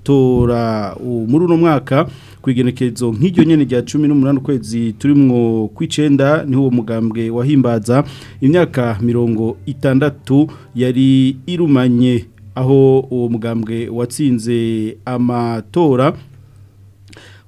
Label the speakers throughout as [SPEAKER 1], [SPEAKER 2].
[SPEAKER 1] amatora muri uno mwaka ku igenekerezo nk'iryo nyine rya cumi n'umunani ukwezi turimo kwicenda niho uwo mugambwe wahimbaza imyaka mirongo itandatu yari irumanye aho uwo mugambwe watsinze amatora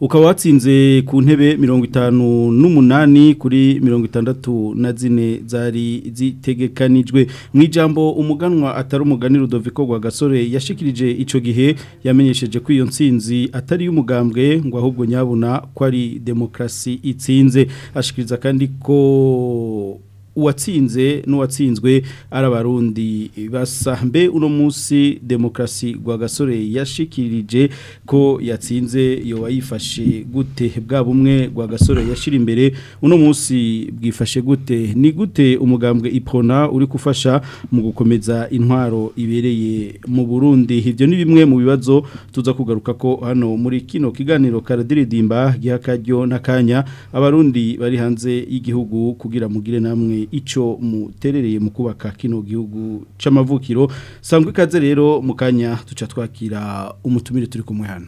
[SPEAKER 1] ukaba watsinze ku ntebe mirongo itanu n'umunani kuri mirongo itandatu na zine zari zitegekanijwe mu ijambo umuganwa atari umugani Rudoviko rwa gasore yashikirije icyo gihe yamenyesheje ko iyo nsinzi atari iy'umugambwe ngo ahubwo nyabona ko ari demokarasi itsinze ashikiriza kandi ko uwatsinze n'uwatsinzwe ari abarundi basambe uno munsi demokarasi gasore yashikirije ko yatsinze yo wayifashe gute bwa bumwe gasore yashyira imbere uno munsi bwifashe gute ni gute umugambwe ipona uri kufasha mu gukomeza intwaro ibereye mu burundi ibyo ni bimwe mu bibazo tuza kugaruka ko hano muri kino kiganiro karadiridimba giha akaryo n'akanya abarundi bari hanze y'igihugu kugira mugire namwe icyo muterereye mu kubaka kino gihugu cy'amavukiro sangwa ikaze rero mu kanya duca twakira umutumire turi kumwe hano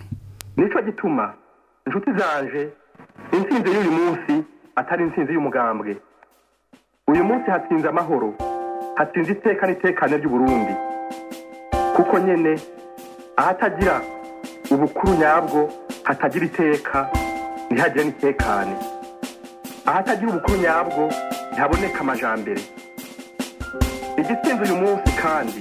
[SPEAKER 2] nicyo gituma inshuti zanje insinzi y'uyu munsi atari insinzi y'umugambwe uyu munsi hatsinze amahoro hatsinze iteka n'itekane Burundi kuko nyine ahatagira ubukuru nyabwo hatagira iteka ntihagire n'itekane ahatagira ubukuru nyabwo ntihaboneka amajambere igitsinze uyu munsi kandi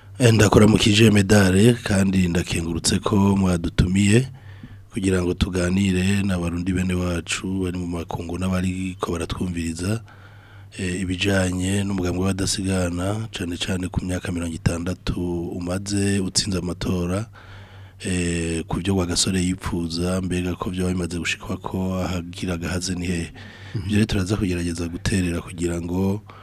[SPEAKER 1] eh, ndakuramukije
[SPEAKER 3] medale kandi ndakengurutse ko mwadutumiye kugira ngo tuganire n'abarundi bene wacu bari mu makungu n'abari ko baratwumviriza Eh, ibijyanye n'umugambi w'abadasigana cyane cyane ku myaka mirongo itandatu umaze utsinze amatora eh, ku byo wa gasore yipfuza mbega ko byaba bimaze gushikwa ko ahagira agahaze ni hehe mhm. ibyo rero turaza kugerageza guterera kugira ngo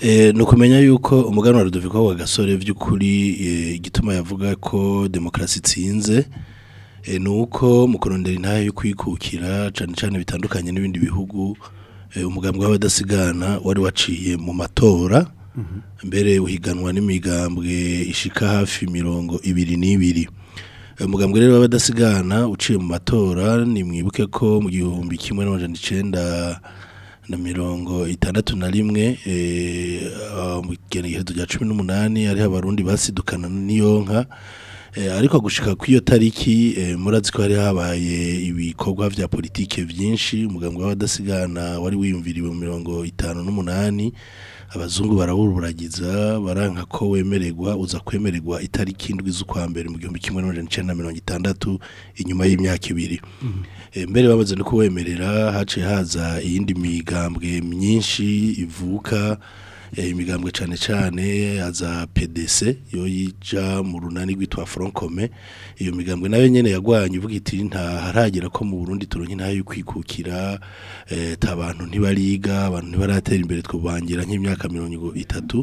[SPEAKER 3] eh, ni ukumenya yuko umuganura Rudoviko wa gasore by'ukuri igituma eh, yavuga ko demokrasi itsinze Eh, ni uko mu kurondera intara yo kwikukira cyane cyane bitandukanye n'ibindi bihugu eh, umugambi w'abadasigana wari waciye mu matora mhm. mbere uhiganwa n'imigambwe ishika hafi mirongo ibiri n'ibiri eh, umugambwe rero w'abadasigana uciye mu matora ni mwibuke ko mu gihumbi kimwe n'amajana icyenda na mirongo itandatu na rimwe mu gihe cya cumi n'umunani hariho abarundi basidukana n'iyonka Eh, ariko gushika iyo tariki eh, murazi ko hari habaye ibikorwa vya politike byinshi umugambwe w'abadasigana wari wiyumviriwe mu mirongo itanu n'umunani abazungu barawuburagiza baranka ko wemererwa uza kwemererwa itariki indwi z'ukwa mbere mu gihumbi kimwe n'amajana icenda na mirongo itandatu inyuma y'imyaka ibiri mhm. eh, mbere bamaze no kuwemerera haciye haza iyindi migambwe myinshi ivuka Eh, imigambwe cyane cyane aza pdc iyo yija mu runani rwitwa Francome iyo migambwe nayo nyine yagwanye uvuga iti ntaharagera ko mu burundi turonke nayo yo kwikukira eh, abantu ntibariga abantu ntibaratera imbere twubangira nk'imyaka mirongo itatu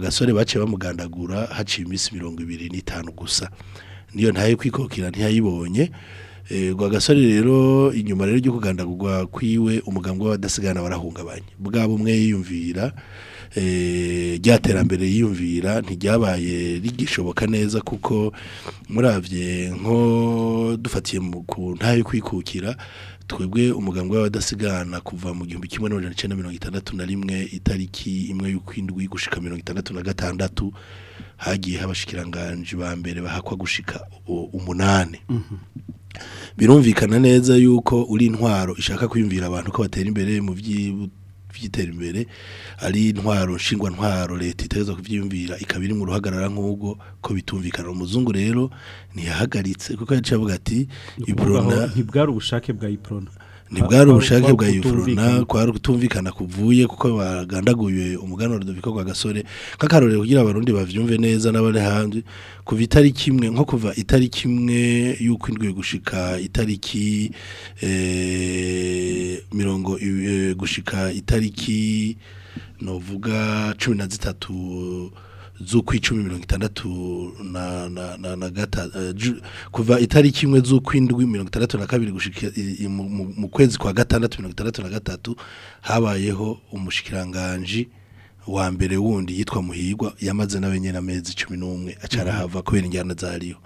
[SPEAKER 3] gasore baciye bamugandagura haciye iminsi mirongo ibiri n'itanu gusa niyo ntayo kwikukira ntiyayibonye eh, gasore rero inyuma rero ryo kugandagurwa kwiwe umuganga w'abadasigana barahungabanye bwaba umwe yiyumvira Eh, rya terambere yiyumvira ntiryabaye rigishoboka neza kuko murabye nko dufatiye ku ntayo kwikukira twebwe umuganga w'abadasigana kuva mu gihumbi kimwe n'amajana icyenda mirongo itandatu na rimwe itariki imwe y'ukwindwi gushika mirongo itandatu na gatandatu hagiye habashikiranganje ba mbere bahakwa gushika umunani mhm. birumvikana neza yuko uri intwaro ishaka kwiyumvira abantu ko batera imbere mu by'ibuto byitera imbere ari intwaro nshingwa ntwaro leta iteza kubyiyumvira ikaba iri mu ruhagarara nk'ubwo ko bitumvikana umuzungu rero ntiyahagaritse kuko yaciye ati iburona
[SPEAKER 1] ntibwari ubushake bwa iburona
[SPEAKER 3] ntibwari ubushake bwa
[SPEAKER 1] yuforona
[SPEAKER 3] kwari kutumvikana kuvuye kuko bagandaguye umuganura dufite kwa gasore nk'akarorero kugira abarundi bavyumve neza n'abari hanze kuva itariki imwe nko kuva itariki imwe y'uko indwi gushika itariki eh, mirongo eh, gushika itariki novuga cumi na zitatu z'ukw'icumi mirongo itandatu na gatatu eh, kuva itariki imwe z'ukw'indwi mirongo itandatu na kabiri mu kwezi kwa gatandatu mirongo itandatu na gatatu habayeho umushyikiranganji wa mbere wundi yitwa muhigwa yamaze nawe nyine amezi cumi n'umwe acara mhm. hava kubera injyana zariyo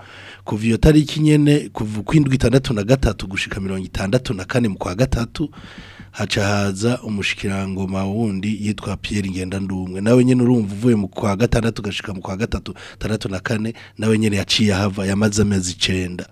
[SPEAKER 3] kuva iyo tariki nyine kuva ukw'indwi itandatu na gatatu gushika mirongo itandatu na kane mu kwa gatatu haca haza umushikirangoma wundi yitwa Pierre Ngendandumwe nawe nyene urumva uvuye mu kwa gatandatu gashika mu kwa gatatu tandatu na kane nawe nyene yaciye hava yamaze amezi icyenda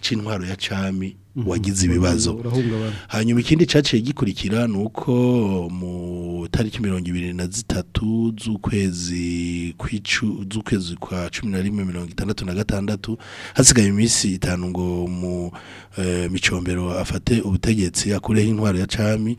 [SPEAKER 3] c'intwaro ya cami Mhm. wagize ibibazo hanyuma ikindi cyaciye gikurikira ni uko mu tariki mirongo ibiri na zitatu z'ukwezi z'ukwezi kwa cumi na rimwe mirongo itandatu na gatandatu hasigaye iminsi itanu ngo mu eh, micombero afate ubutegetsi akureho intwaro ya cami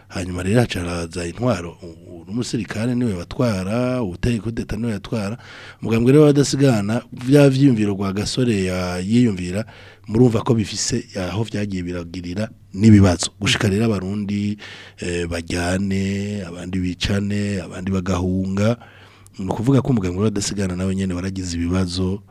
[SPEAKER 3] hanyuma rero hacaraza intwaro n'umusirikare niwe watwara uteye kudeta niwe yatwara umugambwe rero w'abadasigana bya byiyumviro rwa gasore yiyumvira murumva ko bifise aho byagiye biragirira n'ibibazo gushika rero abarundi eh, bajyane abandi bicane abandi bagahunga ni ukuvuga ko umuganga uradasigana nawe nyine waragize ibibazo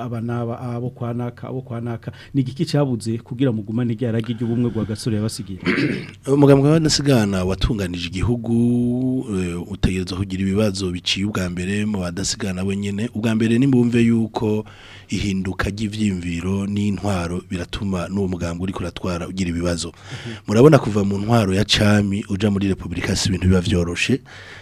[SPEAKER 1] aba abo kwanaka abo kwanaka ni igiki cyabuze kugira mugumane ibyaragi ry'ubumwe bwa gasore yabasigiye
[SPEAKER 3] umugambwe w'abadasigana watunganije igihugu eh, utegereza kugira ibibazo biciye ubwa mbere mu badasigana bo nyine ubwa mbere nimbumve yuko ihinduka ry'ibyiyumviro n'intwaro biratuma n'uwo mugambwe uri kuratwara ugira ibibazo mhm. murabona kuva mu ntwaro ya cami uja muri repubulika si ibintu biba byoroshye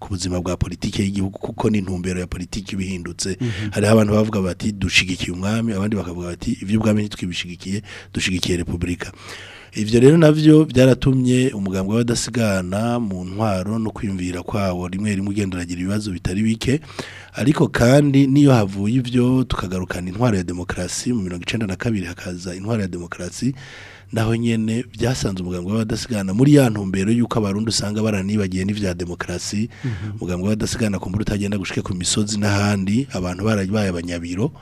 [SPEAKER 3] ku buzima bwa politiki y'igihugu kuko n'intumbero ya politiki bihindutse mhm. hariho abantu bavuga bati dushigikiye umwami abandi bakavuga bati iby'ubwami ntitwibishigikiye dushigikiye repubulika ibyo rero nabyo byaratumye umugambwe w'abadasigana mu ntwaro no kwiyumvira kwabo rimwe rimwe ugenda ibibazo bitari bike ariko kandi n'iyo havuye ibyo tukagarukana intwaro ya demokarasi mu mirongo icyenda na kabiri hakaza intwaro ya demokarasi naho nyene byasanze umugambwe w'abadasigana muri ya ntumbero yuko abarundi usanga baranibagiye n'ivya demokarasi mhm. umugambwe mm -hmm. w'abadasigana kumbura utagenda gushike ku misozi n'ahandi abantu barabaye abanyabiro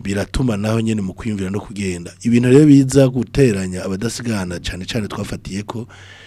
[SPEAKER 3] biratuma naho nyine mu kwiyumvira no kugenda ibintu rero biza guteranya abadasigana cyane cyane twafatiye ko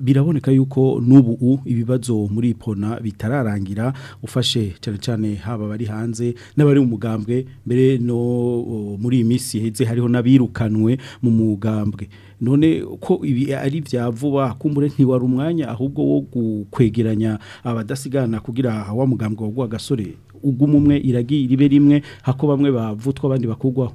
[SPEAKER 1] biraboneka yuko n'ubu ibibazo muri ipona bitararangira ufashe cyane cyane haba bari hanze n'abari mu mugambwe mbere no oh, muri iyi minsi heze hariho n'abirukanwe mu mugambwe none ko ibi ari bya vuba kumbure ntiwari umwanya ahubwo wo kwegeranya abadasigana kugira wa mugambwe waguha gasore, uguma umwe iragiye ribe rimwe hako bamwe bavutwa abandi bakugwaho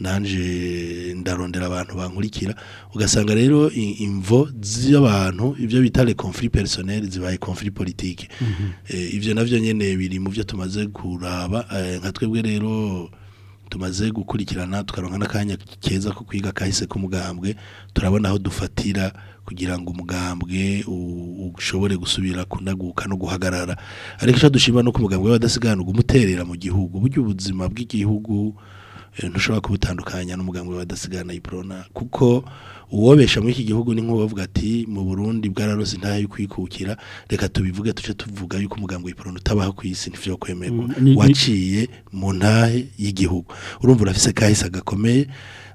[SPEAKER 3] Nanje ndarondera abantu bankurikira ugasanga rero imvo z'abantu ibyo bita conflit personnel zibaye komfuri politiki mhm. eh, ibyo nabyo nyine biri mu byo tumaze kuraba eh, nka twebwe rero tumaze gukurikirana tukaronka n'akanya keza ko kwiga kahise k'umugambwe turabona aho dufatira kugira ngo umugambwe ushobore gusubira kunaguka no guhagarara ariko icyo dushima ni uko umugambwe w'abadasiganuka umuterera mu gihugu uburyo ubuzima bw'igihugu Eh, ntushobora kubitandukanya n'umugambi wa dasigana iprona kuko uwobesha muri iki gihugu ni nk'uwavuga ati mu Burundi bwararose nta yo kwikukira reka tubivuge tuce tuvuga yuko umugambi wa iprona utabaho ku isi nivyo kwemerwa
[SPEAKER 1] mm,
[SPEAKER 3] waciye mu ntahe y'igihugu urumva urafise kahisa gakomeye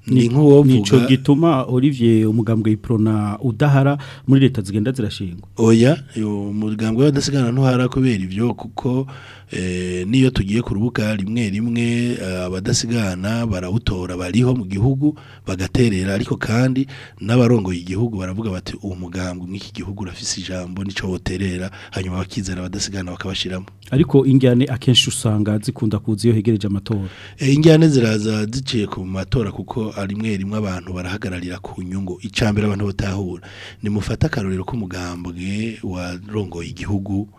[SPEAKER 3] ni nk'uwovuga nico
[SPEAKER 1] gituma Olivier umugambwe iprona udahara muri leta zigenda zirashingwa
[SPEAKER 3] oya umugambwe wa dasigana ntuhara kubera ibyo kuko Eh, n'iyo tugiye ku rubuga rimwe rimwe eh, abadasigana barawutora bariho mu gihugu bagaterera ariko kandi n'abarongoye igihugu baravuga bati uwo mugambwe mw'iki gihugu urafise ijambo nico woterera hanyuma bakizana abadasigana bakabashyiramo
[SPEAKER 1] ariko injyane akenshi usanga zikunda kuza iyo hegereje amatora
[SPEAKER 3] e, injyane ziraza ziciye ku matora kuko arimwe rimwe abantu barahagararira ku nyungu icambere abantu batahura nimufata akarorero k'umugambwe warongoye igihugu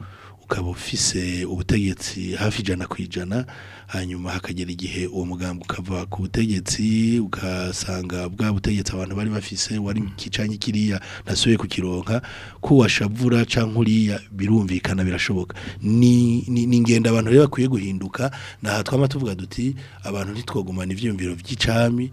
[SPEAKER 3] ukaba ufise ubutegetsi hafi ijana ku ijana hanyuma hakagera igihe uwo mugambi ukava ku butegetsi ugasanga bwa butegetsi abantu bari bafise wari kicanye kiriya nasuye kukironka kuwashavura cyangwa uriya birumvikana birashoboka ni ingendo abantu rero bakwiye guhinduka ntaha twama tuvuga duti abantu
[SPEAKER 1] ntitwagumane ibyiyumviro by'icami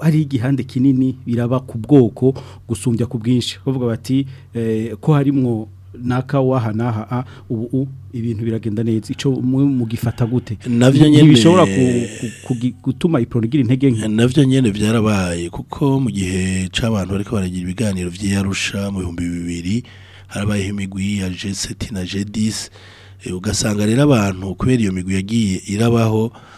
[SPEAKER 1] ari igihande kinini biraba ku bwoko gusumbya ku bwinshi bavuga bati eh, ko harimwo naka waha naha a ubu ibintu biragenda neza ico mugifata gute
[SPEAKER 3] navyo nyene
[SPEAKER 1] bishobora gutuma ipronigira intege nke
[SPEAKER 3] navyo nyene byarabaye kuko mu gihe c'abantu bariko baragira ibiganiro vy'yarusha mu bihumbi bibiri harabaye imigwi ya G7 na G10 eh, ugasanga rero abantu kubera iyo migwi yagiye irabaho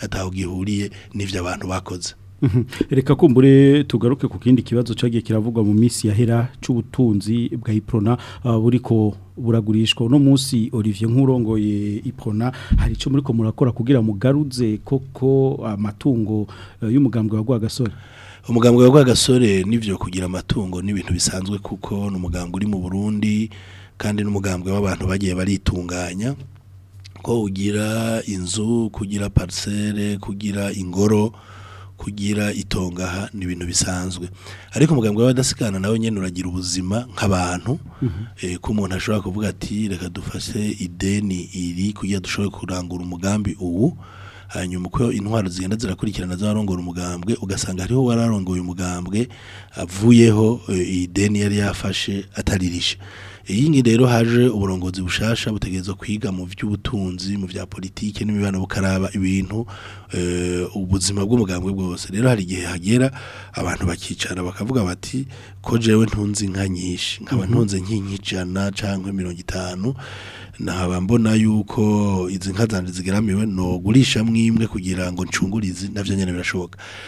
[SPEAKER 3] ataho gihuriye n'ibyo abantu bakoze
[SPEAKER 1] reka kumbure tugaruke ku kindi kibazo cyagiye kiravugwa mu minsi yahera cy'ubutunzi bwa iprona ah, buriko buragurishwa uno munsi Olivier nkurongoye iprona hari icyo muri ko murakora kugira mugaruze koko amatungo eh, y'umugambwe wa Rwagasore
[SPEAKER 3] umugambwe wa Rwagasore nivyo kugira amatungo n'ibintu bisanzwe kuko n'umugambwe uri mu Burundi kandi n'umugambwe w'abantu bagiye baritunganya ko ugira inzu kugira parcelle kugira ingoro kugira itongaha ni ibintu bisanzwe ariko umuganga w'abadasikana nawe nyine uragira ubuzima nk'abantu mhm. eh, ko umuntu ashobora kuvuga ati reka dufashe ideni iri kugira dushobore kurangura umugambi ubu hanyuma uko intwaro zigenda zirakurikirana zarongora umugambwe ugasanga hariho wararongoye umugambwe avuyeho eh, ideni yari yafashe ataririsha. iyi ngiyi rero haje uburongozi bushasha butegereza kwiga mu by'ubutunzi mu bya politiki n'imibano bukaraba ibintu eh, ubuzima bw'umugambwe bwose rero hari igihe hagera abantu bakicara bakavuga bati ko jewe ntunze inka nyinshi nkaba mhm. ntunze nk'inyijana cyangwa mirongo itanu nahaba mbona yuko izi nka zanjye zigaramiwe nogurisha mwimwe kugira ngo ncungurize nabyo nyene birashoboka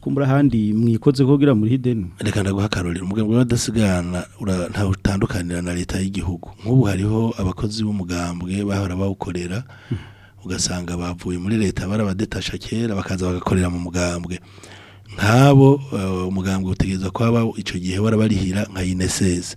[SPEAKER 1] kumbura handi mwikoze kugira muri hidden
[SPEAKER 3] reka ndaguha umugambi w'abadasigana nta utandukanira na leta y'igihugu nk'ubu hariho abakozi b'umugambwe bahora bawukorera mm-hmm. ugasanga bavuye muri leta barabadetasha kera bakaza bagakorera mu mugambwe nk'abo uh, umugambwe utegereza ko icyo gihe warabarihira nka ineseze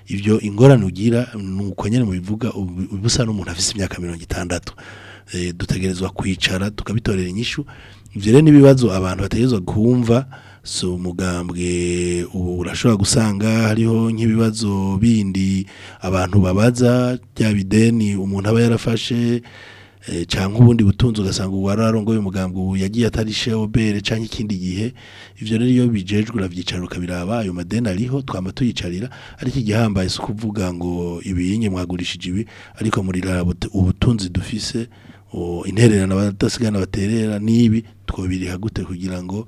[SPEAKER 3] ibyo ingorane ugira ni uko nyine mubivuga uba usa n'umuntu afite imyaka y'imyaka mirongo itandatu eh, dutegerezwa kwicara tukabitorera inyishu ibyo rero n'ibibazo abantu bategerezwa kumva si umugambwe urashobora gusanga hariho nk'ibibazo bindi abantu babaza bya bideni umuntu aba yarafashe Eh, cyangwa ubundi butunzi ugasanga ubu wararongoye umugambwe ubu yagiye atari obere cyangwa ikindi gihe ibyo rero iyo bijejwe urabyicara ukabiraba ayo madeni ariho twaba tuyicarira ariko igihambaye si ukuvuga ngo ibiyinge mwagurishije ibi ariko muri ubutunzi dufise intererano abadasigana baterera n'ibi twobiriha gute kugira ngo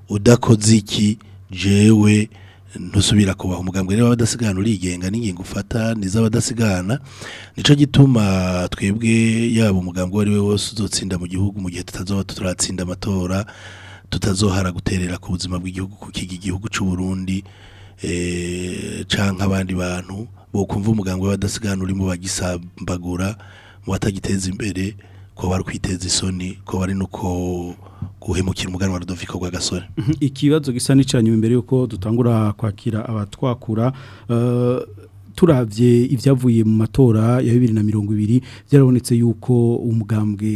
[SPEAKER 3] udakoze iki jewe ntusubira kubaha umugambwe niba abadasigana urigenga n'ingingo ufata n'iz'abadasigana nicyo gituma twebwe yaba umugambwe uwo ari we wose uzotsinda mu gihugu mu gihe tutazaba turatsinda amatora tutazohara guterera ku buzima bw'igihugu kuko iki gihugu cy'u Burundi eh, cyangwa abandi bantu bokumva umuganga w'abadasiganura urimo bagisambagura mu batagiteza imbere ko bari kwiteza isoni ko bari no guhemukira wa Rudoviko kwa gasore
[SPEAKER 1] ikibazo gisa n'icanye imbere yuko dutangura kwakira abatwakura eh, turabye ibyavuye mu matora ya bibiri na mirongo ibiri byarabonetse yuko umugambwe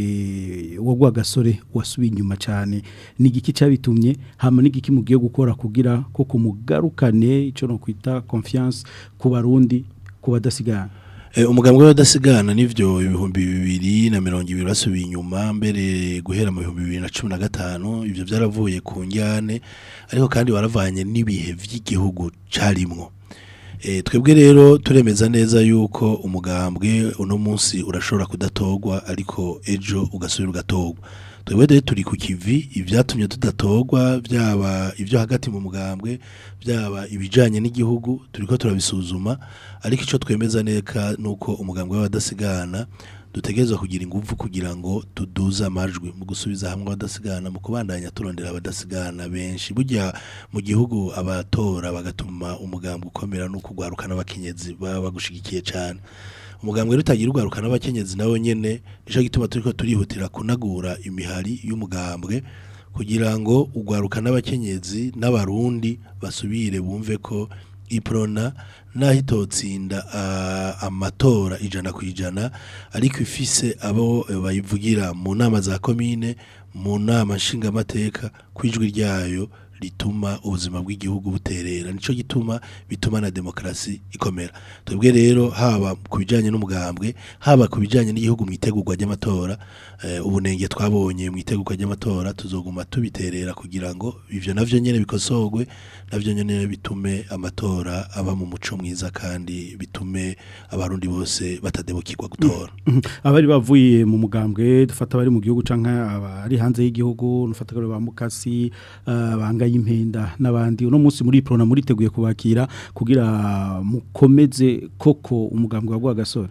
[SPEAKER 1] wagwa gasore wasubiye inyuma cyane ni igiki cyabitumye hama n'igiki mugiye gukora kugira ko kumugarukane icyo no kwita confiance ku barundi ku badasigana
[SPEAKER 3] eh, umugambwe w'abadasigana n'ibyo ibihumbi bibiri na mirongo ibiri basubiye inyuma mbere guhera mu bihumbi bibiri na cumi na gatanu ibyo byaravuye ku njyane ariko kandi baravanye n'ibihe by'igihugu cyarimwo Eh, twebwe rero turemeza neza yuko umugambwe uno munsi urashobora kudatogwa ariko ejo ugasubira ugatogwa twebwe rero turi ku kivi ibyatumye tudatogwa byaba ibyo hagati mu mugambwe byaba ibijyanye n'igihugu turi ko turabisuzuma ariko icyo twemeza neka ni uko umugambwe w'abadasigana dutegereza kugira ingufu kugira ngo tuduze amajwi mu gusubiza hamwe abadasigana mu kubandanya turondera abadasigana benshi burya mu gihugu abatora bagatuma umugambwe ukomera no kugwarukana abakenyezi baba bagushigikiye cyane umugambwe rero utagira ugarukana n'abakenyezi nabo nyine nicyo gituma turi turihutira kunagura imihari y'umugambwe kugira ngo ugarukana n'abakenyezi n'abarundi basubire bumve ko iprona naho itotsinda ah, amatora ijana ku ijana ariko ifise abo eh, bayivugira mu nama za komine mu nama nshingamateka ku ijwi ryayo rituma ubuzima bw'igihugu buterera nicyo gituma bituma na demokarasi ikomera twebwe rero haba ku bijyanye n'umugambwe haba ku bijyanye n'igihugu mu itegurwa ry'amatora eh, ubunenge twabonye mu itegurwa ry'amatora tuzoguma tubiterera kugira ngo ibyo nabyo nyine bikosorwe nabyo nyine bitume amatora aba mu muco mwiza kandi bitume abarundi bose batadebukirwa gutora
[SPEAKER 1] mm-hmm. Mm-hmm. abari bavuye mu mugambwe dufata abari mu gihugu cyangwa abari hanze y'igihugu n'ufatakariya ba mukasi eh, bangaye y'impenda n'abandi uno munsi muri Prona muriteguye kubakira kugira mukomeze koko umugambwe wa Rwagasore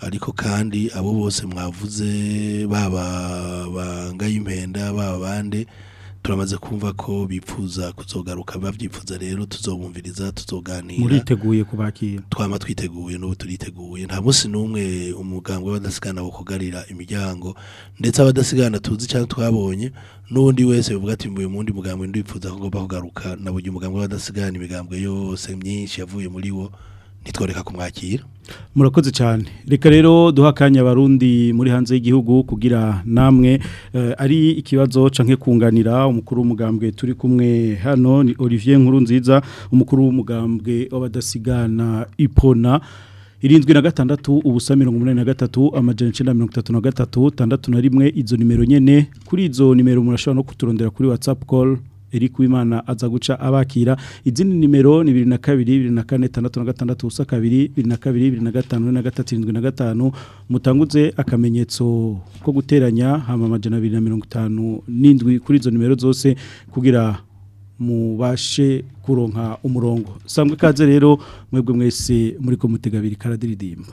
[SPEAKER 3] ariko kandi abo bose mwavuze baba bangaye impenda baba bande turamaze kumva ko bipfuza kuzogaruka babyifuza rero tuzobumviriza tuzoganira
[SPEAKER 1] muriteguye kubakira
[SPEAKER 3] twama twiteguye n'ubu turiteguye nta munsi n'umwe umuganga w'abadasigana wo kugarira imiryango ndetse abadasigana tuzi cyangwa twabonye n'undi wese bivuga ati mbuye mundi mugambwe ndipfuza ko ugomba kugaruka na buri mugambwe w'abadasigana imigambwe yose myinshi yavuye muri wo ntitworeka kumwakira
[SPEAKER 1] murakoze cyane reka rero duhakanye akanya abarundi muri hanze y'igihugu kugira namwe eh, ari ikibazo canke kunganira umukuru w'umugambwe turi kumwe hano ni olivier nkuru nziza umukuru w'umugambwe w'abadasigana ipona irindwi na gatandatu ubusa mirongo umunani na gatatu amajana icyenda mirongo itatu na gatatu tandatu na rimwe izo nimero nyine kuri izo nimero murashobora no kuturondera kuri WhatsApp Call. Eric Wimana aza guca abakira izindi nimero ni 22 24 66 72 22 25 73 75 mutanguze akamenyetso ko guteranya hama majana 257 kuri izo nimero zose kugira mubashe kuronka umurongo sambwe kaze rero mwebwe mwese muri ko mutegabiri karadiridimba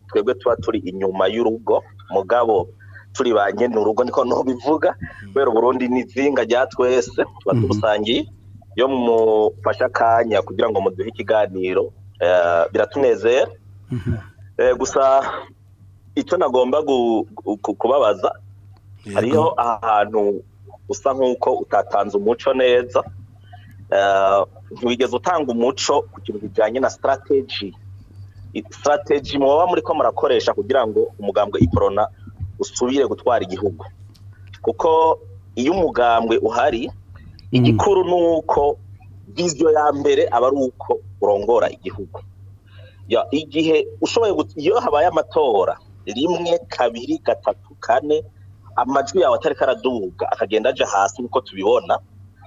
[SPEAKER 4] twebwe tuba turi inyuma y'urugo mugabo turi ba nyine urugo niko ntubivuga hmm. kubera uburundi n'izinga rya twese tuba hmm. tubusangiye iyo mufashe akanya kugira ngo muduhe ikiganiro eh, biratunezera eh, gusa icyo nagomba kubabaza hariyo ahantu usa nk'uko utatanze umuco neza eh, ntiwigeze utanga umuco ku kintu kijyanye na sitarategi sitarategi muba muri ko murakoresha kugira ngo umugambwe ikorona usubire gutwara igihugu kuko iyo umugambwe uhari mm. igikuru ni uko ibyo ya mbere aba ari uko urongora igihugu igihe ushoboye iyo habaye amatora rimwe kabiri gatatu kane amajwi yawe atari karaduga akagenda aja hasi nkuko tubibona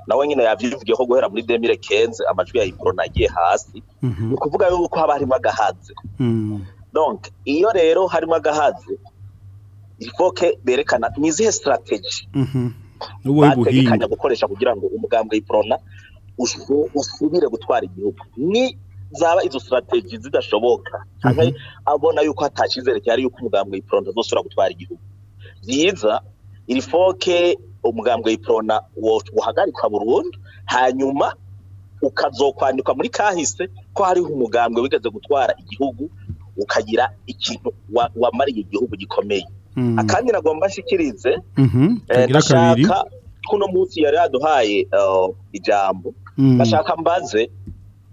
[SPEAKER 4] nawe nyine yabivugiye ko guhera muri demire kenze amajwi ya ikorona agiye hasi mhm. ni ukuvuga yuko haba harimo agahaze mm. donc iyo rero harimo agahaze ifoke berekana ni izihe sitarateji
[SPEAKER 1] mhm.
[SPEAKER 4] bategekanya gukoresha kugira ngo umugambwe w'ikorona usubire gutwara igihugu ni zaba izo sitarateji zidashoboka mhm. abona yuko hatacyizere cyari yuko umugambwe w'ikorona uzosubira gutwara igihugu byiza iri foke umugambwe w'iporona uhagarikwa burundu hanyuma ukazokwandikwa muri kahise ko hariho umugambwe wigeze gutwara igihugu ukagira ikintu wamariye igihugu gikomeye hmm. akandi nagomba nshikirize
[SPEAKER 1] mhm.
[SPEAKER 4] eh, ndashaka kuno munsi yari yaduhaye oh, ijambo
[SPEAKER 1] hmm.
[SPEAKER 4] ndashaka mbaze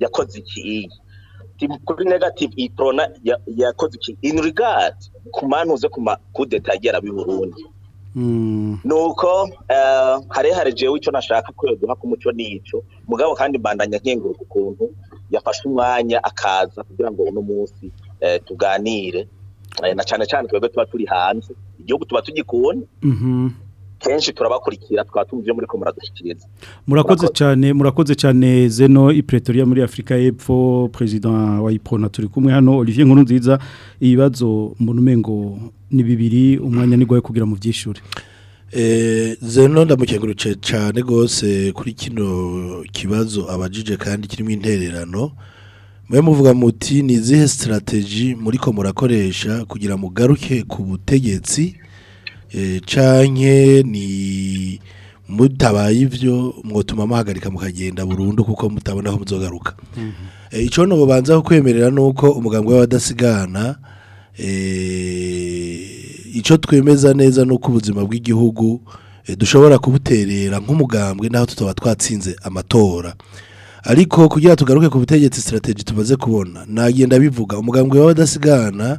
[SPEAKER 4] yakoze iki kuri negative iprona yakoze iki in regard kumanuze manuzo ku agera b'i Burundi
[SPEAKER 1] mm.
[SPEAKER 4] nuko eh, harehare jewe icyo nashaka kweguha ku muco n'icyo mugabo kandi mbandanya nkenguruka ukuntu yafashe umwanya akaza kugira ngo uno munsi eh, tuganire eh, na cyane cyane twebwe tuba turi hanze igihugu tuba tugikunda
[SPEAKER 1] mm-hmm.
[SPEAKER 4] kenshi turabakurikira tukaba muri ko muradushyikiriza
[SPEAKER 1] murakoze cyane murakoze cyane zeno ipretoria muri afurika y'epfo perezida wa iprona turi kumwe hano olivier nkuru nziza ibibazo mbona umengo ni bibiri umwanya ni ngoye kugira mu byishuri
[SPEAKER 3] eh, zeno ndamukengurutse cyane rwose kuri kino kibazo abajije kandi kirimo intererano mube muvuga muti ni izihe sitarategi muri ko murakoresha kugira mugaruke ku butegetsi Eh, canke ni mutabaye ibyo mwotuma muhagarika mukagenda burundu kuko mutabona ko muzogaruka mhm. eh, ico no bubanza kwemerera nuko umugambwe wadasigana eh, icyo twemeza neza uko ubuzima bw'igihugu dushobora kubuterera nk'umugambwe naho tutaba twatsinze amatora ariko kugira tugaruke ku butegetsi strategy tumaze kubona nagenda bivuga umugambwe w'abadasigana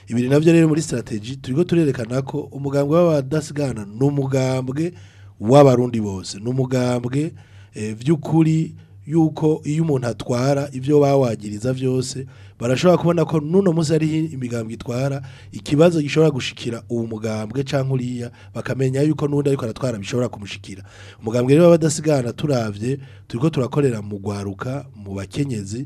[SPEAKER 3] ibi nabyo rero muri sitarategi turiho turerekana ko umugambwe w'abadasigana ni umugambwe w'abarundi bose ni umugambwe by'ukuri eh, y'uko iyo umuntu atwara ibyo bawagiriza byose barashobora kubona ko n'uno munsi hariho imigambwe itwara ikibazo gishobora gushikira uwo mugambwe cyangwa uriya bakamenya yuko n'undi ariko aratwara bishobora kumushikira umugambwe rero badasigana turabye turiko turakorera mu gwaruka mu bakenyezi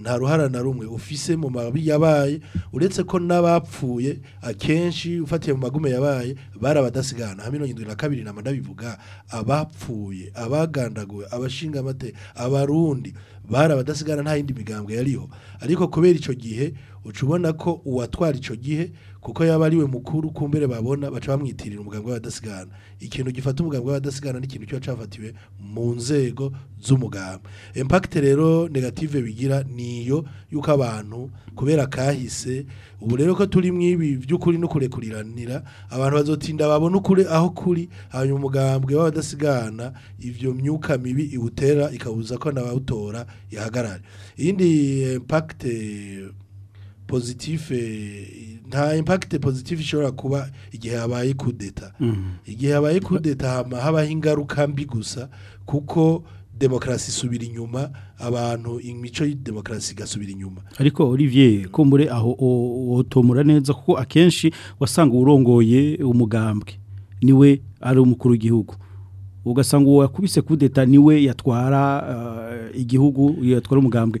[SPEAKER 3] nta ruhara na rumwe ufise mu mabi yabaye uretse ko n'abapfuye akenshi ufatiye mu magume yabaye bari abadasigana hamwe mirongo na kabiri namba ndabivuga abapfuye abagandaguwe abashingamate abarundi bari abadasigara nta yindi migambwe yariho ariko kubera icyo gihe uca ubona ko uwatwara icyo gihe kuko yaba ari we mukuru kumbere babona baca bamwitirira umugambwe w'abadasigana ikintu gifata umugambwe w'abadasigana ikintu kiba cyafatiwe mu nzego z'umugambwe impact rero negative bigira ni niyo yuko abantu kubera kahise ubu rero ko turi mu ibi by'ukuri no kurekuriranira abantu bazotinda babona ukuri aho kuri hanyuma umugambwe w'abadasigana ibyo myuka mibi iwutera ikabuza ko nabawutora yahagarara iyindi eh, impact eh, positif eh, nta impakite positif ishobora kuba igihe habaye kudeta mm-hmm. igihe habaye kudeta habaho ingaruka mbi gusa kuko demokarasi isubira inyuma abantu imico y'demokarasi igasubira inyuma
[SPEAKER 1] ariko Olivier kumbure aho wotomura neza kuko akenshi wasanga urongoye umugambwe niwe ari umukuru w'igihugu ugasanga uwo yakubise kudeta niwe yatwara eh, igihugu yatwara umugambwe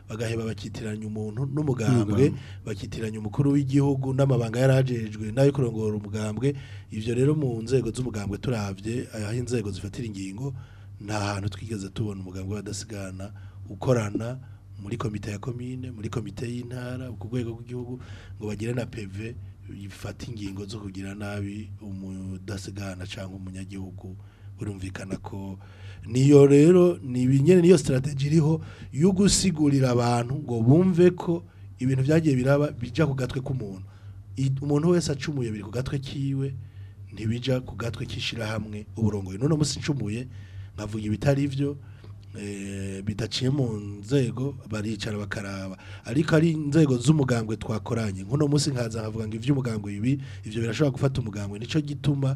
[SPEAKER 3] bagaheba bakitiranya umuntu n'umugambwe bakitiranya umukuru w'igihugu n'amabanga yarajejwe nayo kurongora umugambwe ibyo rero mu nzego z'umugambwe turabye aho inzego zifatira ingingo nta hantu twigeze tubona umugambwe w'abadasigana ukorana muri komite ya komine muri komite y'intara ku rwego rw'igihugu ngo bagire na peve ifata ingingo zo kugira nabi umudasigana cyangwa umunyagihugu burumvikana ko niyo rero ni ibinyene niyo strategy iriho yo gusigurira abantu ngo bumve ko ibintu byagiye biraba bijya ku gatwe k'umuntu umuntu wese acumuye biri ku gatwe kiwe ntibija ku gatwe kishira hamwe uburongoye none musi ncumuye nkavuga ibitari byo Eh, bidaciye mu nzego baricara bakaraba ariko ari inzego z'umugambwe twakoranye nk'uno munsi nkaza nkavuga ngo iby'umugambwe ibi ibyo birashobora gufata umugambwe nicyo gituma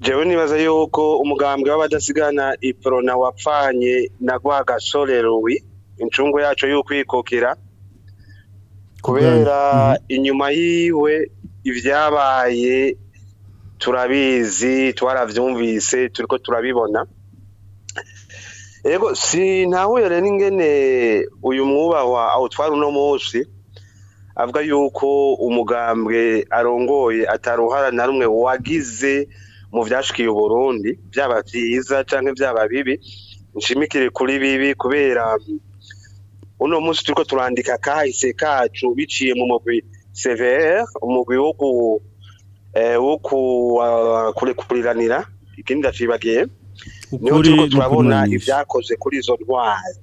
[SPEAKER 5] jewe nibaza yuko umugambwe w'abadasigana iporona wapfanye na gwa gasore ruwi incungu yacu y'ukwikukira kubera mhm. inyuma yiwe ibyabaye turabizi twarabyumvise turi ko turabibona yego si ntahuye n'ingene uyu mwubahwa awutwara uno munsi avuga yuko umugambwe arongoye ataruhara na rumwe wagize mu byashikiye uburundi byaba byiza cyangwa byaba bibi nshimikire kuri bibi kubera uno munsi turi turandika kahise kacu biciye mu mugwi severe umugwi wo eh, kurekuriranira ikindi ndacibagiye niho turimo turabona ibyakoze kuri izo ndwara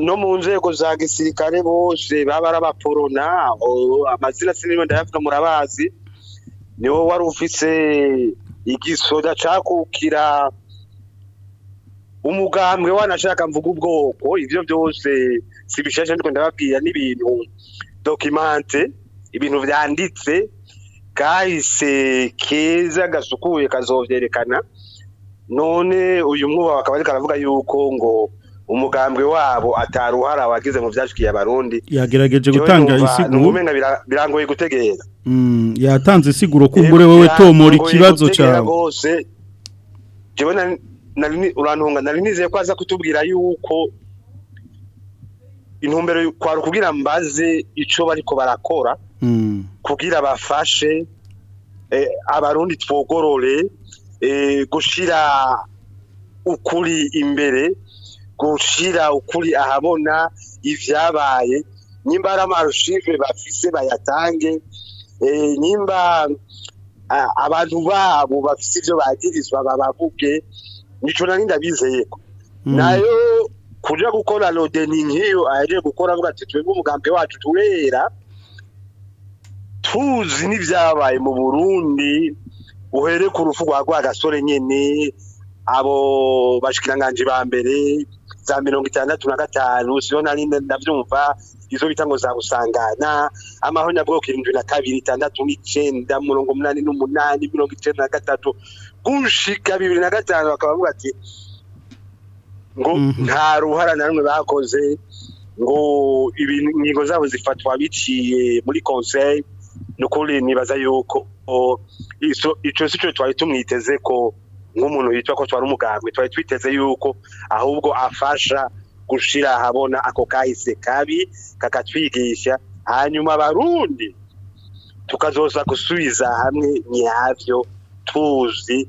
[SPEAKER 5] no mu nzego za gisirikare bose baba ari abaporona amazina sinema ndayavuga murabazi niwo wari ufise igisoda cakukira umugambwe wanashaka mvuga ubwoko ivyo byose si bishasha ndiko ndababwira n'ibintu documente ibintu vyanditse kahise keza gasukuye kazovyerekana none uyu mwuba bakaba ariko aravuga yuko ngo umugambwe wabo ataruhara uhari abagize mu byashikiye abarundi
[SPEAKER 1] yagerageje gutanga isiguro
[SPEAKER 5] birangoye gutegera
[SPEAKER 1] mm, yatanze isiguro kumbure wowe tomora ikibazo cyawe
[SPEAKER 5] urantunga nari nizeye ko aza kutubwira yuko intumbero kwa kugira mbaze icyo bariko barakora mm. kugira bafashe eh, abarundi twogorore eh, gushyira ukuri imbere gushira ukuri ahabona ivyabaye nimba ari amarushive bafise bayatange eh, nimba eh, abantu babo bafise ivyo bagirizwa babavuge nico nari ndabizeyeko mm. nayo kuja gukora lodeni nk'iyo ahejeje gukora avuga ati twebwe umugambi wacu turera tuzi n'ivyabaye mu burundi uhere ku rufu rwa gasore nyene abo bashikiranganje ba mbere za mirongo itandatu na gatanu siyo nari ndabyumva izo bita ngo zagusangana amahoro nyabwoko irindwi na kabiri itandatu n'icyenda mirongo umunani n'umunani mirongo icyenda na gatatu gushika bibiri na gatanu bakaba bavuga ati ngo mhm. nta ruhara na rumwe bakoze ngo ingingo zabo zifatwa biciye muri konseri ni ukuri nibaza yuko icyo si cyo twari tumwiteze ko nk'umuntu yitwa ko twari umugambwe twari twiteze yuko ahubwo afasha gushyira ahabona ako kahise kabi kakatwigisha hanyuma barundi tukazoza gusubiza hamwe nyabyo tuzi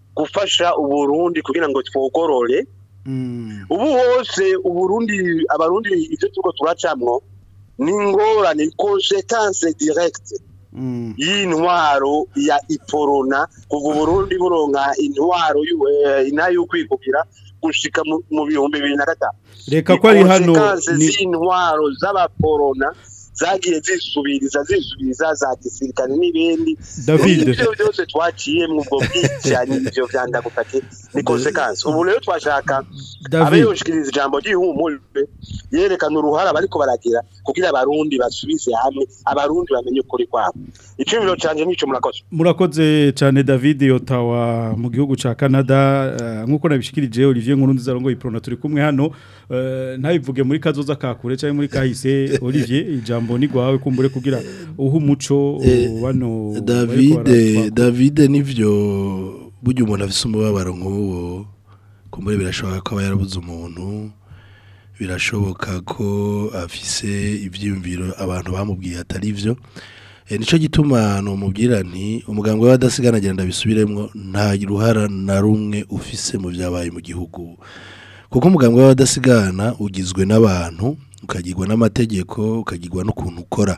[SPEAKER 5] gufasha uburundi kugira ngo twogorore mm. ubu hose uburundi abarundi ibyo turiko turacamwo ni ingorane konsekanse direkite Mm. y'intwaro ya iporona kuva uburundi buronka intwaro eh, inaha y'ukwikubira gushika mu bihumbi bibiri na gatanu
[SPEAKER 1] reka ko ari hano
[SPEAKER 5] z'intwaro z'abaporona zagiye zisubiriza zisubiriza za gisirikare n'ibindi ibyo byose twaciye mu bwo bwicanyi ibyo vyandagutake ni konsekansi ubu rero twashaka abeyoshikiriza ijambo ry'ihumure yerekana uruhare bariko baragira kugira abarundi basubize hamwe abarundi bamenye ukuri kwabo icumiro canje nico murakoze
[SPEAKER 1] murakoze cyane david yotawa mu gihugu cya canada uh, nk'uko nabishikirije olivier nkurunziza arongoye iprona turi kumwe hano Eh, ntabivuge muri kazoza kakure cyangwa muri kahise Olivier ijambo ni rwawe kumbure kugira uhu umuco bano eh,
[SPEAKER 3] David
[SPEAKER 1] eh,
[SPEAKER 3] David nivyo burya umuntu afite umubabaro nk'uwo kumbure birashoboka ko aba yarabuze umuntu birashoboka ko afise ibyiyumviro abantu bamubwiye atari byo nicyo gituma numubwira nti umuganga we adasigana agenda abisubiremo nta ruhara na rumwe ufise mu byabaye mu gihugu kuko umugambwe w'abadasigana ugizwe n'abantu ukagirwa n'amategeko ukagirwa n'ukuntu ukora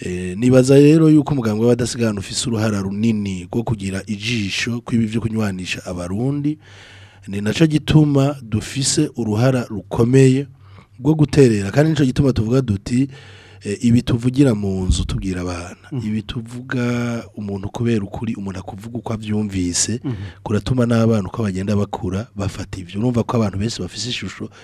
[SPEAKER 3] eh, nibaza rero yuko umuganga w'abadasigana ufise uruhara runini rwo kugira ijisho kw'ibi byo kunywanisha abarundi ni nacyo gituma dufise uruhara rukomeye rwo guterera kandi nicyo gituma tuvuga duti Eh, ibi tuvugira mu nzu tubwira abana mm-hmm. ibi tuvuga umuntu kubera ukuri umuntu akuvuga uko abyumvise mm-hmm. kuratuma n'abana uko bagenda bakura bafata ibyo urumva ko abantu benshi bafite ishusho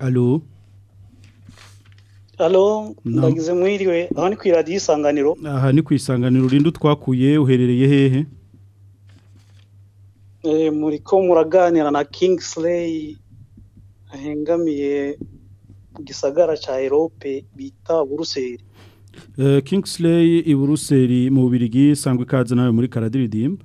[SPEAKER 1] alo
[SPEAKER 6] halo ndagize mwiriwe aha ni ku iradiyo isanganiro
[SPEAKER 1] aha ni ku isanganiro rindi utwakuye uherereye hehe
[SPEAKER 6] eh, muri ko muraganira na Kingsley ahengamiye gisagara cya erope bita buruseli
[SPEAKER 1] eh, kingisireyi i buruseli mu bubirigi isanzwe ikaze nawe muri karadiridimba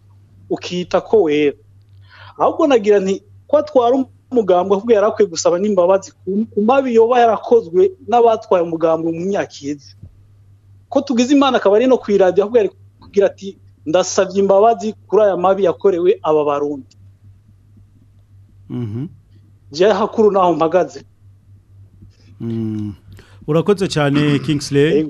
[SPEAKER 6] ukita ko wera ahubwo nagira nti ko atwara umugambi avuga yarakwiye gusaba n'imbabazi ku mabi yoba yarakozwe n'abatwaye umugambi mu myaka iheze ko tugize imana akaba ari no ku iradiyo avuga ari kugira ati ndasabye imbabazi kuri aya mabi yakorewe aba barundi
[SPEAKER 1] njyewe
[SPEAKER 6] mhm. hakuru naho mpagaze
[SPEAKER 1] mm. urakoze cyane kingsley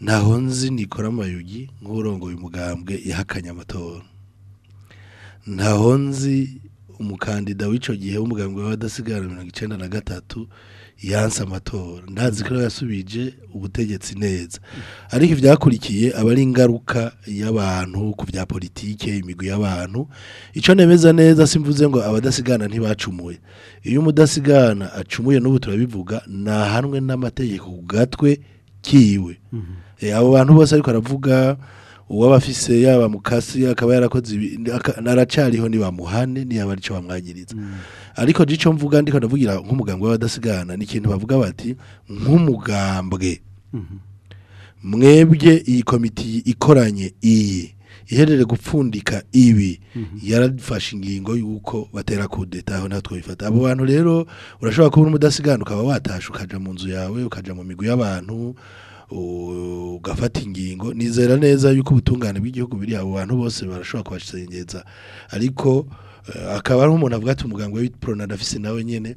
[SPEAKER 3] ntaho nzi nikora mayugi nk'urongo uyu mugambwe yahakanye amatora ntaho nzi umukandida w'icyo gihe w'umugambwe w'abadasigara mirongo icyenda na gatatu yansa amatora ndanze ko yasubije ubutegetsi neza ariko ibyakurikiye aba ari ingaruka y'abantu ku bya politiki imigwi y'abantu icyo nemeza neza simvuze ngo abadasigana ntibacumuye iyo umudasigana acumuye n'ubu turabivuga ntahanwe n'amategeko ku gatwe kiwe mhm. eh, abo bantu bose ariko aravuga uwaba afise yaba mukasi akaba yarakoze naracariho ntibamuhane ntiyaba arico bamwagiriza mm. ariko gico mvuga ndiko ndavugira nk'umugambwe w'abadasigana ni ikintu bavuga bati nk'umugambwe mhm. mwebwe iyi komiti ikoranye iyi iherere gupfundika ibi mhm. yarafashe ingingo y'uko batera kudeta aho natwe bifata abo bantu rero urashobora kubona umudasigana ukaba watasha ukaja mu nzu yawe ukaja mu migwi y'abantu ugafata ingingo nizera neza yuko ubutungane bw'igihugu biri abo bantu bose barashobora kubasengeza ariko eh, akaba ari nk'umuntu avuga ati umuganga w'ipironi afise nawe nyine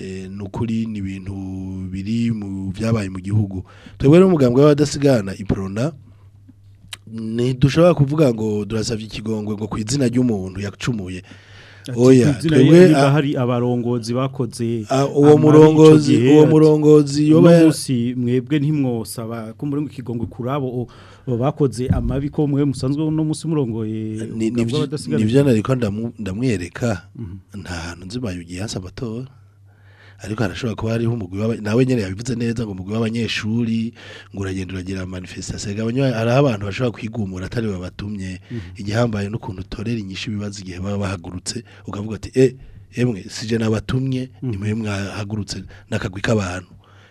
[SPEAKER 1] eh,
[SPEAKER 3] ni ukuri ni ibintu biri mu byabaye mu gihugu twebwe n'umuganga w'abadasigana iprona ntidushobora kuvuga ngo durasabye ikigongwe ngo ku izina ry'umuntu yacumuye oya
[SPEAKER 1] twebwe hari abarongozi bakoze
[SPEAKER 3] uwo murongozi uwo murongozi yoba
[SPEAKER 1] munsi mwebwe ntimwosaba ko muri ikigongwe kurabo bakoze amabi ko mwe musanzwe uno munsi murongoye eh,
[SPEAKER 3] nibyo nariko ndamwereka mhm. nta hantu nzi bayugiye hasi amatora ariko harashobora kuba hariho umugwi nawe nyene yabivuze neza ngo umugwi w'abanyeshuri ngo uragenda uragira manifestation agabanya hari abantu bashobora kwigumura atari babatumye mhm. igihambaye n'ukuntu utorera inyishu ibibazo igihe baba bahagurutse ukavuga ati eh emwe sije nabatumye mhm. ni mwe mwahagurutse nakagwi k'abantu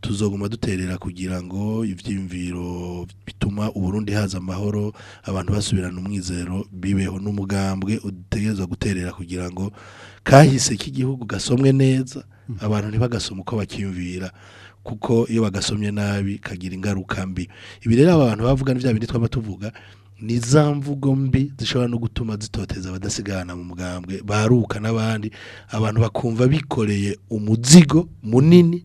[SPEAKER 3] tuzoguma duterera kugira ngo ibyiyumviro bituma uburundi haza amahoro abantu basubirana umwizero bibeho n'umugambwe utegereza guterera kugira ngo kahise k'igihugu gasomwe neza hmm. abantu ntibagasome uko bakiyumvira kuko iyo bagasomye nabi kagira ingaruka mbi ibi rero abantu bavuga n'ibya bindi twaba tuvuga ni za mvugo mbi zishobora no gutuma zitoteza abadasigana mu mugambwe baruka n'abandi abantu bakumva bikoreye umuzigo munini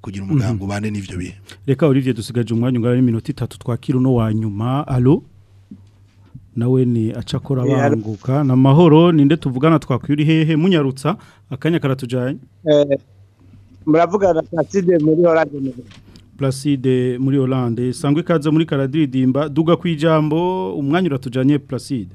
[SPEAKER 3] kugira umuganga
[SPEAKER 1] mhm.
[SPEAKER 3] ubane n'ivyo bihe
[SPEAKER 1] reka olivier dusigaje umwanya ungana n'iminota itatu twakira uno wa nyuma alo nawe ni acakora
[SPEAKER 7] eh,
[SPEAKER 1] abanguka na mahoro ninde tuvugana twakwiri hehe munyarutsa akanya karatujanye
[SPEAKER 7] eh muravugana Placide muri Hollande
[SPEAKER 1] Placide muri Hollande sangwe kaze muri karadiridimba duga kwijambo umwanya uratujanye Placide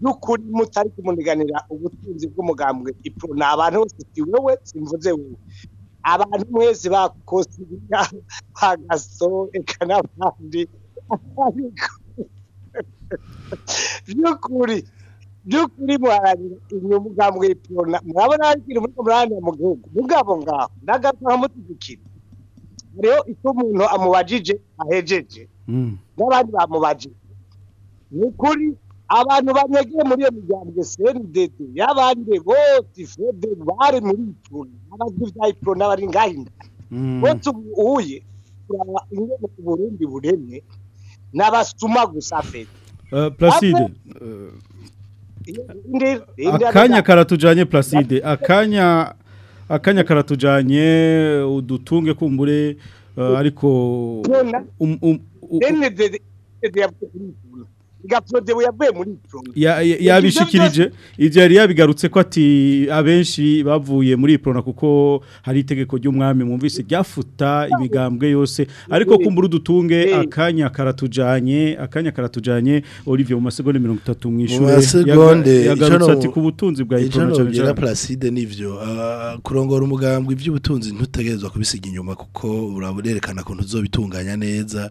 [SPEAKER 7] by'ukuri mutari kumuniganira ubutunzi bw'umugambwe iprona abantu bose si wewe simvuze wewe abantu mwese bakosiriya bagaso eka n'abandi by'ukuri by'ukuri uyu mugambwe murabona hakiri muri umurani mu gihugu mugabo ngaho nagaruka mutegekira rero icyo umuntu amubajije ahejeje mm. n'abandi bamubajije ni ukuri abantu banyegeye muri iyo miryango senidede y'abandi bose fede bari muri ipironi n'abandi bya ipironi n'abari ngaho mm. bose ubu uhuye kuraba ingene uburundi buremye n'abasuma gusa fede
[SPEAKER 1] euh, placide
[SPEAKER 7] euh,
[SPEAKER 1] akanya karatujanye Placide akanya akanya karatujanye udutunge kumbure ariko
[SPEAKER 7] gaporodebu yavuye muri iprona
[SPEAKER 1] yabishikirije ibyo yari yabigarutse ko ati abenshi bavuye muri iprona kuko hari itegeko ry'umwami mumvise ryafuta imigambwe yose ariko kumbura udutunge akanya karatujanye akanya karatujanye Olivier mu masegonde 30
[SPEAKER 3] mu ishure
[SPEAKER 1] yagarutse ati ku butunzi bwa iprona
[SPEAKER 3] Placide nivyo ah, kurongora umugambwe iby’ubutunzi ntutegerezwa kubisiga inyuma kuko uraburerekana ko ntuzobitunganya neza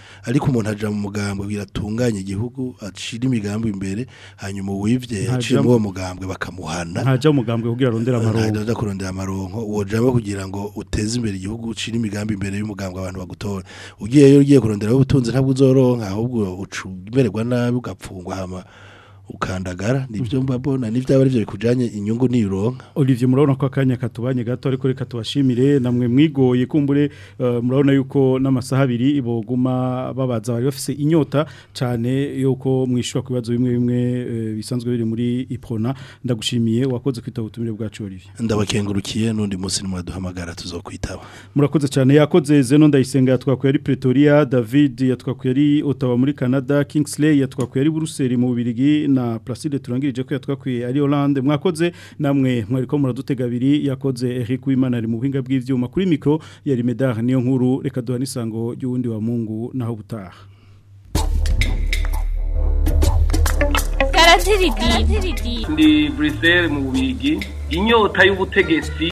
[SPEAKER 3] ariko umuntu aja mu mugambwe biratunganye igihugu acira imigambi imbere hanyuma uwivye acira
[SPEAKER 1] mu
[SPEAKER 3] mugambwe bakamuhana
[SPEAKER 1] ntaje mu mugambwe kugira arondera amaronko
[SPEAKER 3] ntaje kurondera amaronko wojama kugira ngo uteze imbere igihugu ucira imigambi imbere y'umugambwe abantu bagutora ugiye iyo ugiye kurondera ubutunzi ntabwo uzoronka ahubwo ucu nabi ugapfungwa hama ukandagara nibyo mbabona nibyo ari byo bikujyanye inyungu nironka
[SPEAKER 1] olivier murabona ko akanya katubanye gato ariko reka tubashimire namwe mwigoye kumbure eh, murabona yuko n'amasaha abiri boguma babaza bari bafite inyota cyane yuko mwishyura ku bibazo bimwe bimwe eh, bisanzwe biri muri ipona ndagushimiye wakoze kwitaba ubutumire bwacu olivier
[SPEAKER 3] ndabakengurukiye n'undi munsi nimuraduhamagara tuzokwitaba
[SPEAKER 1] murakoze cyane yakoze zeno ndayisenga yatwakuye ari pretoria david yatwakuye ari Ottawa muri canada kingsley yatwakuye ari buruseli mu bubirigi na Placide turangirije ko yatwakwiye ari Hollande mwakoze namwe mwari ko muradutega abiri yakoze Eric Wimana ari mu buhinga bw'ivyuma kuri micro yari Medar niyo nkuru reka duha nisango y'uwundi wa Mungu naho butaha Karatiridi
[SPEAKER 8] ndi Bruxelles mu Bigi inyota y'ubutegetsi